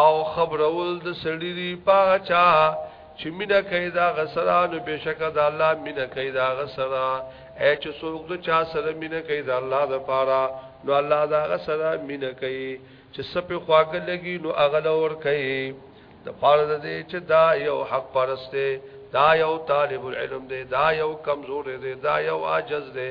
او خبرول د سړی دی پاغه چا چې مینه کوي دا غسرا نو بشک دا الله مینه کوي دا غسرا اې چې څوک د چا سره مینه کوي دا الله د پاره نو الله دا غسرا مینه کوي چې سپه خواګه لګي نو اغل اور کوي د پاره د دې چې دا یو حق پرسته دا یو طالب العلم دی دا یو کمزور دی دا یو عاجز دی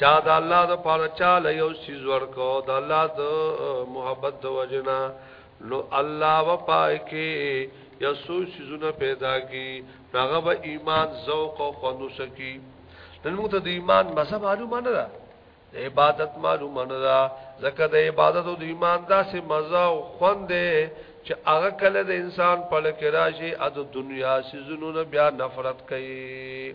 چا د الله د پاره چا له یو سیز ورکو د الله د محبت د وجنا نو الله و پای کې یو سو سیزونه پیدا کی هغه به ایمان ذوق او خوندو سکی نن موږ ته د ایمان مذهب معلومه نه ده د عبادت معلومه نه ده ځکه د عبادت او د ایمان داسې مزه او خوند دی چې هغه کله د انسان په لکه راشي د دنیا سيزونو نه بیا نفرت کوي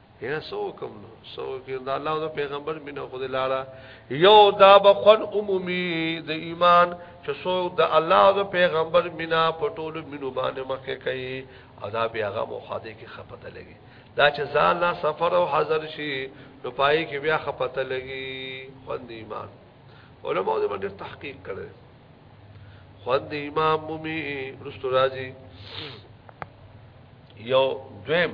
یا سو کوم نو سو کې دا الله او پیغمبر مینه خو دې لاړه یو دا بخون عمومي د ایمان چې سو د الله او پیغمبر مینا په ټولو مینو باندې مخکې کوي او دا بیا هغه مخاده کې خپته لګي دا چې ځان لا سفر او حاضر شي نو پای کې بیا خپته لګي خوند ایمان علماء دې باندې تحقیق کړي خوند امام مومي رستو راځي یو دویم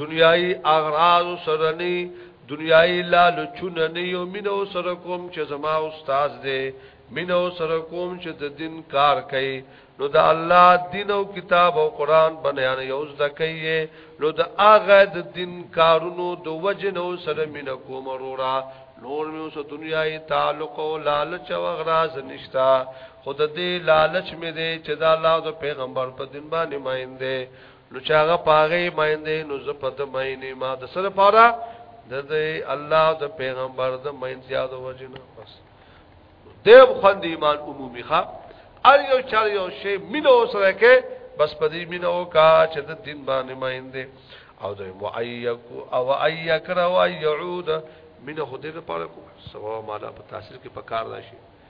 دنیاي اغراض سره نه دنیاي لالچونه نه یو مینو سره کوم چې زما استاد دی مینو سره کوم چې د دین کار کوي نو د الله دین او کتاب او قران بنیان یو زده کوي نو د هغه د دین کارونو د وجنو سره مینه کوم وروره نور مې اوس دنیاي تعلق او لالچ او اغراض نشتا خود دې لالچ مې دې چې دا الله او پیغمبر په دین باندې ماینده نو چې هغه پاغه مینده نو زه په د مینې ما د سره پاره د دې الله د پیغمبر د مین زیاده وجنه بس دیو خوند ایمان عمومي ښا ار یو چار یو شی مینو سره کې بس په دې مینو کا چې د دین باندې مینده او د معیق او ایکر او یعود مینه خدای لپاره کو سوا مالا په تاثیر کې پکار راشي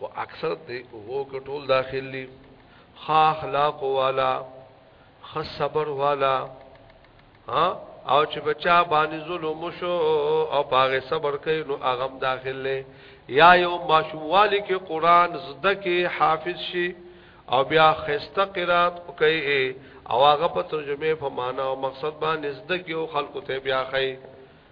او اکثر دی وو کټول داخلي خا اخلاق والا خ صبر والا ها او چې بچا باندې ظلم شو او پاغه صبر کوي نو اغم داخله یا یو ماشوموالی کې قران زده کې حافظ شي او بیا خسته قرات کوي او هغه په ترجمه په معنا او مقصد باندې زده کې او خلکو ته بیا خي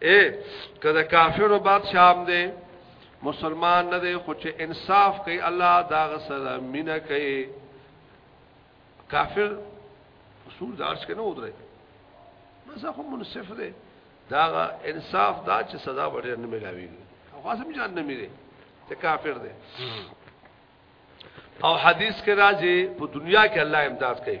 اے کله کافر بادشاہ هم دی مسلمان نه دی خو چې انصاف کوي الله دا غسر مینا کوي کافر اصول دارش کنه ودرې مزه خو منصف دی دا انصاف دا چې سزا ورته نه ملاوي خاصه مې جان نه ملي ته کافر دی او حدیث کې راځي په دنیا کې الله امداد کوي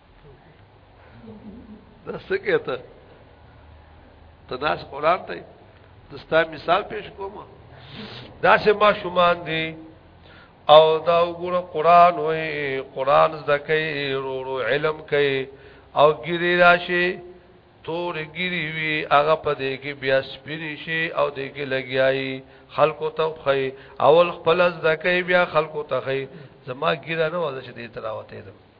دا څه کېته ته دا قرآن ته دستا مثال پیش کوم دا سه ما شومان دي او دا وګوره قرآن وې قرآن زکه رو رو علم کوي او ګری راشي تور ګری وی هغه په دې کې بیا سپری شي او دې کې لګیایي خلکو ته خي اول خپل زکه بیا خلکو ته خي زما ګیره نه وځي چې دې تراوته دم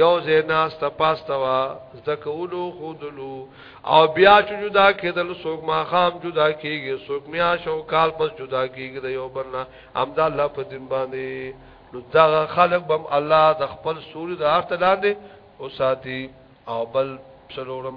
یو ځای ناسته پاسته وا زده کولو خودلو او بیا چې جدا کېدل څوک ما خام جدا کېږي څوک میا شو کال پس جدا کېږي د یو بل نه امدا الله په دین باندې نو دا خلق بم الله د خپل سوري د ارته لاندې او ساتي او بل څلورم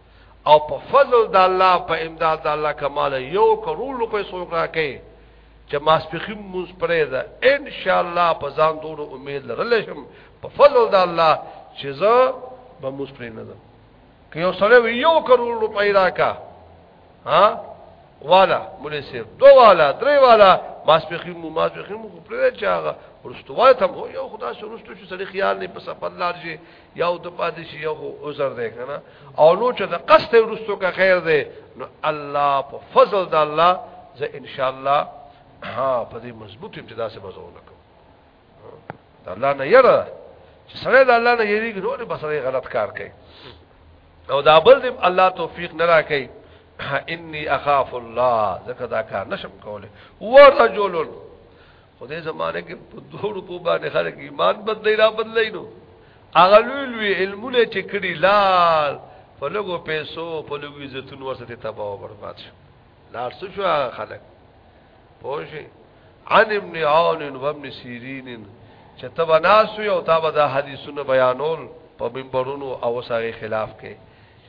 او په فضل د الله په امداد د الله کمال یو کروڑ روپے سو کرا کې چې ماسپخیم موږ پرې ده ان شاء الله په ځان دور امید لرل شم په فضل د الله چې زه به موږ پرې نه ده که یو سره یو کروڑ روپے راکا ها والا مولې سیف دو والا درې والا ماسپخیم مو ماسپخیم مو پرې چاغه ورستوای ته یو خدا سره ورستو چې سړي خیال نه په سفر لار شي یو ته پاتې شي یو عذر دی کنه او نو چې د قصد ورستو کا خیر دی نو الله په فضل د الله زه ان شاء الله ها په دې مضبوط ابتدا سره بزو نکم د الله نه یره چې سره د الله نه یریږي نو نه بسره غلط کار کوي او دا بل دې الله توفیق نه راکړي انی اخاف الله زکه دا کار نشم کوله ورجل خو دې زمانه کې په دوه روپو باندې خلک ایمان بدلی را بدلی نو هغه لوی لوی علمونه چې کړي لار په لګو پیسو په لګو عزتونو ورسته تباہ او برباد شو لار څه شو هغه خلک پوه عن ابن عون و ابن سیرین چې تبا ناس یو تابع د حدیثونو بیانول په منبرونو او سره خلاف کې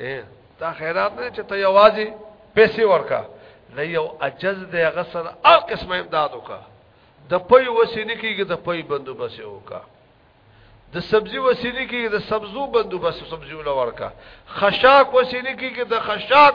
اے دا خیرات نه چې ته یوازې پیسې ورکا نه یو عجز دی غسر هر قسمه امداد وکا د پي وسیلی کېږي د پي بندوبس وکا د سبزی وسیلی کېږي د سبزو بندوبس سبزی ولورکا خشاک وسیلی کېږي د خشاک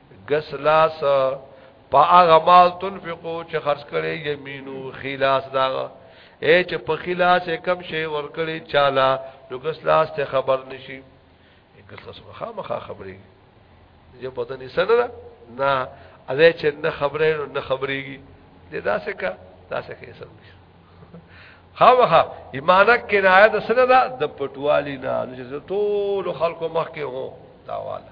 ګس لاس په هغه مال تنفقو چې خرج کړي یمینو خلاص دا اے چې په خلاص کم شي ور کړی چاله نو ګس لاس ته خبر نشي ګس لاس مخامخه خبري یې په دني سره نه اده چې نه خبره نو نه خبريږي دې داسې کا داسې کې سم نشي خامخه ایمانک کنایه د سره ده د پټوالی نه چې ټول خلکو مخ کې هو تاواله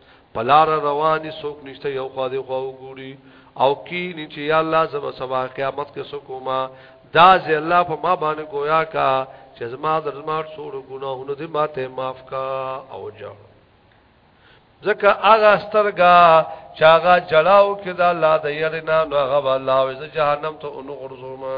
پلار رواني سوک نشته یو خوا دی خوا وګوري او کی نی چې یا الله زب سبا قیامت کې سکوما دا زه الله په ما باندې گویا کا چې زما د زما څور ګناهونه دې ماته معاف کا او جا ځکه هغه سترګا چې هغه جلاو کې دا الله د یرینا نو هغه الله او جهنم ته اونغورځوما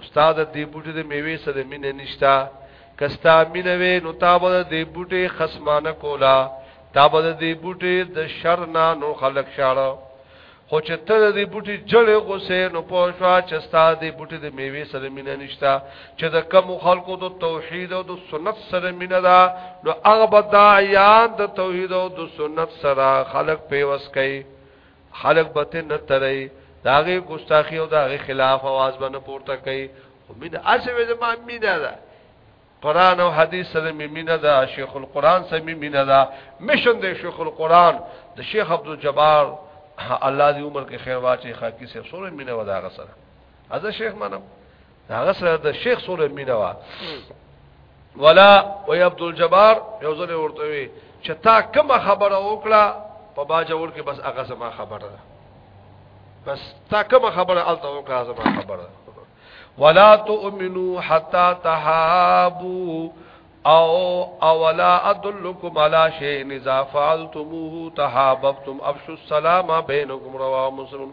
استاد دې بوټي د میوه سره مینه نشتا کستا مینه وې نو تاب دې بوټي خصمانه کولا تاب دې بوټي د شر نه نو خلق شاړه خو چې ته دې بوټي جړې غوسه نو پوښوا چې ستا دې بوټي د میوه سره مینه نشتا چې د کم خلقو د توحید او د سنت سره مینه ده نو هغه بدایان د توحید او د سنت سره خلق پیوس کوي خلق به ته نه تري داغه ګستاخی او داغه خلاف आवाज باندې پورته کوي خو مين اسوي زما مينه ده قران او حديث سره مينه ده شیخ القران سره مينه ده مشن د شیخ القران د شیخ عبد الجبار الله دې عمر کې خیر واچي خاکی سره سره مينه ودا غسر از شیخ منم هغه سره د شیخ سره مینه وا ولا وی عبد الجبار یو ځل ورته وی چې تا کومه خبره وکړه په باجوړ کې بس هغه سما خبره ده بس تا کومه خبره الته وکړه زما خبره ولا تؤمنو حتا تحابو او اولا ادلکم علی شیء اذا فعلتموه تحاببتم افشوا السلام بینکم رواه مسلم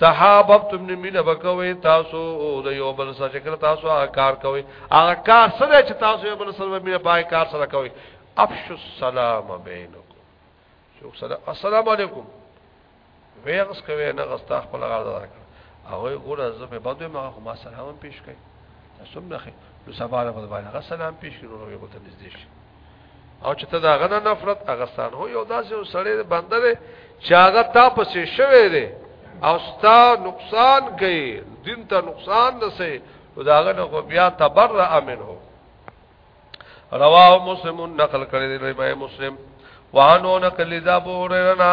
تحاببتم نمینه بکوي تاسو او د یو بل سره چې کړ تاسو هغه کار کوي هغه کار سره چې تاسو یو بل سره مینه پای کار سره کوي افش السلام بینکم شو سلام السلام علیکم ویغس کوي نه غستا خپل غاړه راکړه او ګوره زه په بده ما خو ما سلام پیش کړي تاسو نه خې نو سبا له باندې غسلام پیش کړو نو یو ته نږدې شي او چې ته دا غنه نفرت اغستان هو یو داسې سړی بنده دی چې هغه تا پسې شوی دی او ستا نقصان کوي دین ته نقصان رسي او دا غنه خو بیا تبرع امن هو رواه مسلم نقل کړی دی امام مسلم وانو نقل ذا بورنا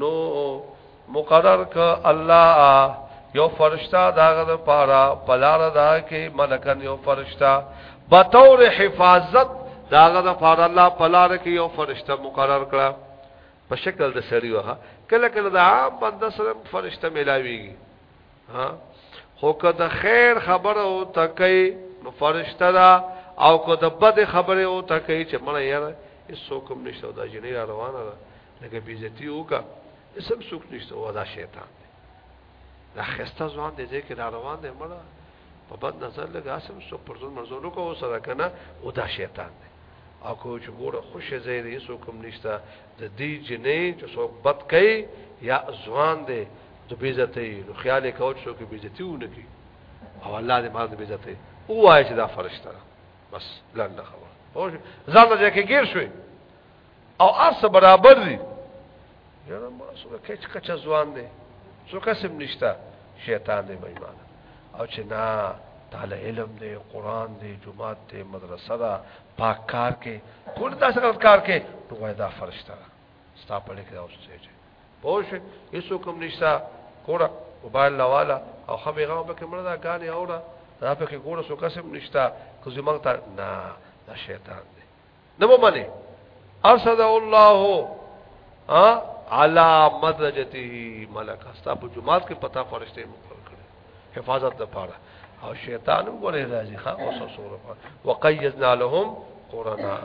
نو مقرر ک الله یو فرشتہ داغه د پاره پلار دا کې ملکن یو فرشتہ به تور حفاظت داغه د پاره الله پلار کې یو فرشتہ مقرر کړه په شکل د سړی وه کله کله د عام بنده سره فرشتہ ملاویږي ها خو که د خیر خبره او تکي نو فرشتہ دا او که د بد خبره او تکي چې مړ یاره هیڅ کوم نشته دا جنې روانه ده لکه بیزتی وکا سم سوک نشته و دا شیطان دی دا خسته ځوان دی ځکه را روان دی مړه په بد نظر لګا سم سو پر ځون مرزونو کو سره کنه او دا شیطان دی او کو چې ګوره خوشې ځای دی سو کوم نشته د دې جنې چې څوک بد کوي یا ځوان دی د بیزتی نو خیال کوي چې څوک بیزتی ونه کوي او الله دې ما دې بیزتی او وای چې دا فرشتہ بس لاله خبر ځان ته کې ګیر شوی او ارس برابر دي یاره ما سره کچ کچ ځوان دي څو قسم نشتا شیطان دی بېمان او چې نا تعالی علم دی قران دی جمعات دی مدرسه دا پاک کار کې ټول تاسو غلط کار کې نو دا فرشتہ ستا په لکه اوس چې پوه شئ هیڅ کوم نشتا کوړه موبایل لواله او خبي غو به کومه دا غاني اوره دا په کې ګوره سو قسم نشتا کوزي مونږ ته نه دا شیطان نه به منه ارشد الله ها علا مدرجته ملک استا په جمعات کې پتا فرشته مقرر کړي حفاظت لپاره او شیطان هم ګورې راځي ښا او سوره وقیدنا لهم قرانا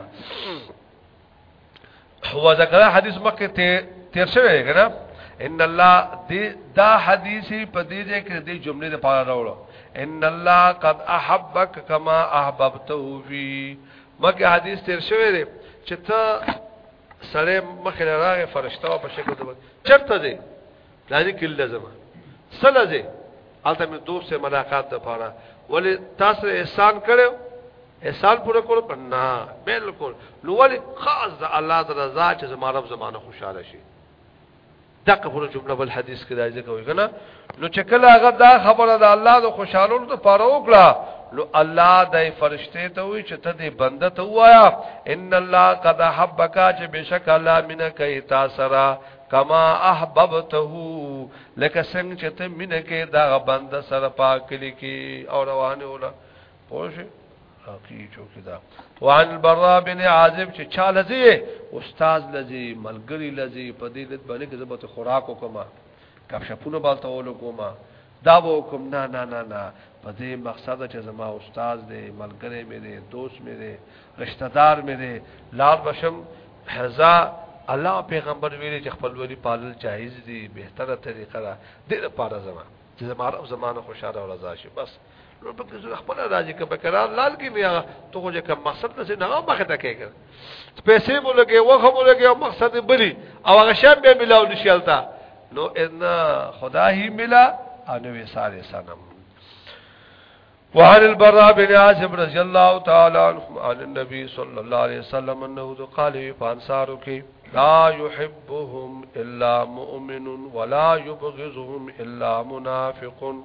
هو ذکر حدیث مکه ته تیر شوی کنه ان الله دی دا حدیثی په دې ځای کې د جملې لپاره راوړو ان الله قد احبک کما احببته فی مکه حدیث تیر شوی دی چې ته سړی مخې له راغې فرشته په شکل د چرته دی لاري کې لازم سره دی البته مې دوست سره ملاقات د پاره ولې تاسو احسان کړو احسان پوره کول پنا بالکل نو ولې خاص د الله د رضا چې زماره زمانه خوشاله شي دغه خو جمله بل حدیث کې راځي کوي کنه نو چې کله هغه دا خبره ده الله د خوشاله ته پاره وکړه نو الله د فرشته ته وی چې ته دې بنده ته وایا ان الله قد حبک چې بشک الله مینه کوي تا سره کما احببته لکه څنګه چې ته مینه کوي دا بنده سره پاک لیکي او روانه ولا پوه شئ کی چوکی دا وعن البراء بن عازب چې چا لذي استاد لذي ملګری لذي په دې لید باندې کې زبته خوراک وکما کب شپونه بالته ولګوما دا وکم نه نه نه نه په دې مقصد چې زما استاد دې ملګری مې دې دوست مې دې رشتہ دار مې دې لار بشم حزا الله پیغمبر ویلي چې خپل ولی پالل جایز دي بهتره طریقه ده د لپاره زما چې زما رب زمانه خوشاله او رضا شي بس نو په کیسه خپل راځي کبه قرار لال کې بیا ته خو چې کوم مقصد نه نه مخه ته کېږي پیسې مو لګي وخت مو لګي او مقصد بلی او هغه شی به ملاو نشالتا نو ان خدا هی ملا انو ساره سنم وعن البراء بن عازب رضی الله تعالی عنہ عن النبي صلی الله علیه وسلم انه قال فانصارو کې لا يحبهم الا مؤمن ولا يبغضهم الا منافقون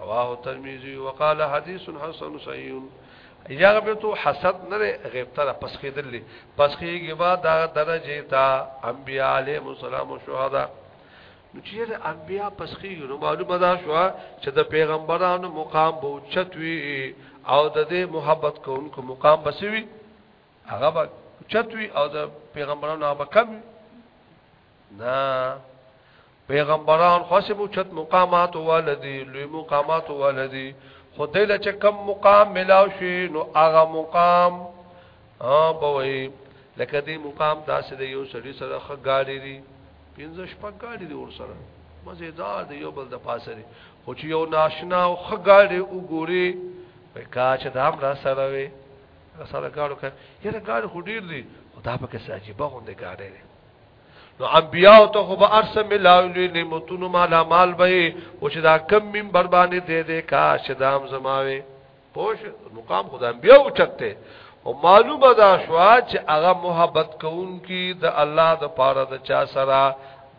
رواه ترمذی وقال حدیث حسن صحیح یغبط حسد نه غیب تر پس کېدل پس کېږي با دا درجه تا انبیاء علیهم السلام او شهدا نو چې د انبیا پسخي نو معلومه ده شو چې د پیغمبرانو مقام به چتوي او د دې محبت کوونکو مقام بسوي هغه به چتوي او د پیغمبرانو هغه کم نه پیغمبران خاصه بوچت مقامات والدی لوی مقامات والدی خدای له چکم مقام ملاو شي نو هغه مقام ها بوي لکه دې مقام داسې د یو سړي سره خګاړي دي پنځه شپږ ګاډي دي ور سره مزیدار دی یو بل د پاسه دی خو چې یو ناشنا او خګاړي وګوري په کاچ دا هم را سره وي سره ګاړو کې یره ګاړو خډیر دی خدا په کې ساجيبه غونډه ګاړي نو انبیاء ته خو به ارس ملاوی نعمتونو مالا مال به او چې دا کم منبر باندې دې دې کا شدام زماوي پوش مقام خدای انبیاء اوچته او معلومه دا شو چې هغه محبت کوونکی د الله د پاره د چا سره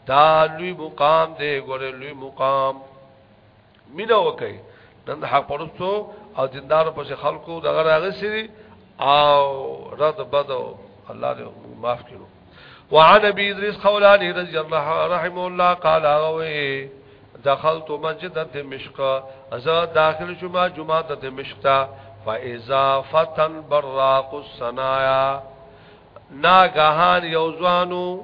دا لوی مقام دی ګوره لوی مقام مینه وکي نن حق پرستو او دیندارو پس خلکو دغه راغسري او رد بدو الله دې معاف کړو وعن ابي ادريس خولاني رضي الله رحمه الله قال اوي دخلت مسجد دمشق ازا داخل شما جمعه دمشق تا فاذا فتن براق الصنايا ناګهان یو ځوانو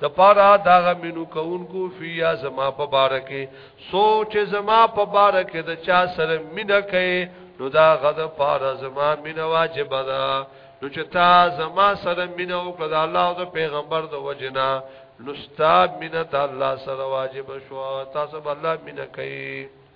د پاره دا غمینو کوونکو فیا زما په بار کې سوچ زما په بار کې د چا سره مینا کوي نو دا غد پاره زما مینا واجب ده نو چې تا زما سره مینا او کړه الله او پیغمبر د وجنا نو ستا مینا د الله سره واجب شو تاسو الله مینا کوي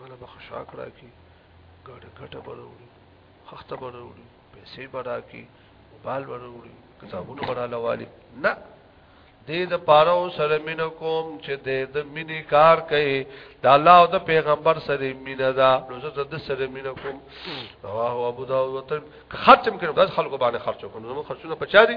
مله بخشا کړه کی ګډه ګټه بروړي خخته بروړي پیسې برا کی موبایل بروړي کتابونه برا لوالي نه دې د پاره او سره مين کوم چې دې د مینې کار کوي د الله او د پیغمبر سره مين ده نو زه د سره مين کوم رواه ابو داود وتر ختم کړم د خلکو باندې خرچ کوم نو خرچونه پچا دي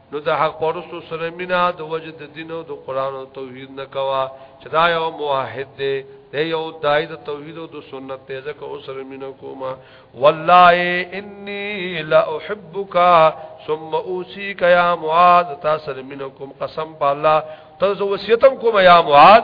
نو د حق پرستو سره مینا د وجد د دین او د قران او توحید نه کوا چې دا یو موحد دی د یو دای د توحید او د سنت ته ځکه او سره مینا کوما والله انی لا احبک ثم اوصيك يا معاذ تا سره مینا کوم قسم په الله ته وصیتم کوم یا معاذ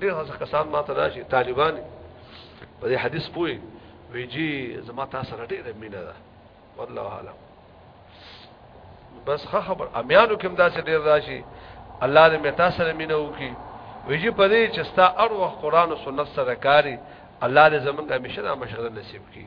ډیر هڅه کسان ما ته راشي طالبان په دې حدیث پوي وی جی زما تاسو سره ډیره مینه ده والله اعلم بس خبر امیانو کوم داسې ډیر راشي الله دې متا سره مینه وکي ویجی په دې چې ستا اړو قرآن او سنت سره کاری الله دې زمونږه مشره مشغله نصیب کړي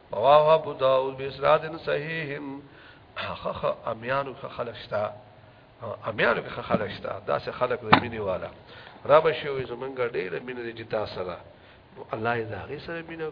رواه ابو داود بسراد صحیح خخ امیانو خ خلشتا امیانو خ خلشتا دا سه خلق د مینې والا را بشوي زمونږ ډېر مینې دي چې تاسو سره الله یې دا غي سره مینه